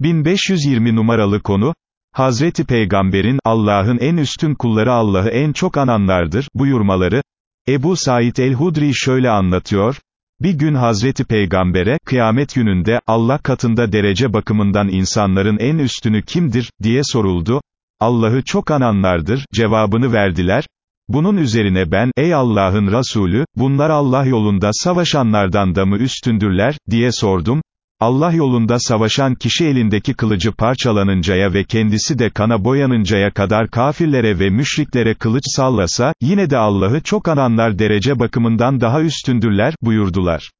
1520 numaralı konu, Hazreti Peygamber'in, Allah'ın en üstün kulları Allah'ı en çok ananlardır, buyurmaları, Ebu Said el-Hudri şöyle anlatıyor, bir gün Hazreti Peygamber'e, kıyamet gününde, Allah katında derece bakımından insanların en üstünü kimdir, diye soruldu, Allah'ı çok ananlardır, cevabını verdiler, bunun üzerine ben, ey Allah'ın Resulü, bunlar Allah yolunda savaşanlardan da mı üstündürler, diye sordum, Allah yolunda savaşan kişi elindeki kılıcı parçalanıncaya ve kendisi de kana boyanıncaya kadar kafirlere ve müşriklere kılıç sallasa, yine de Allah'ı çok ananlar derece bakımından daha üstündürler, buyurdular.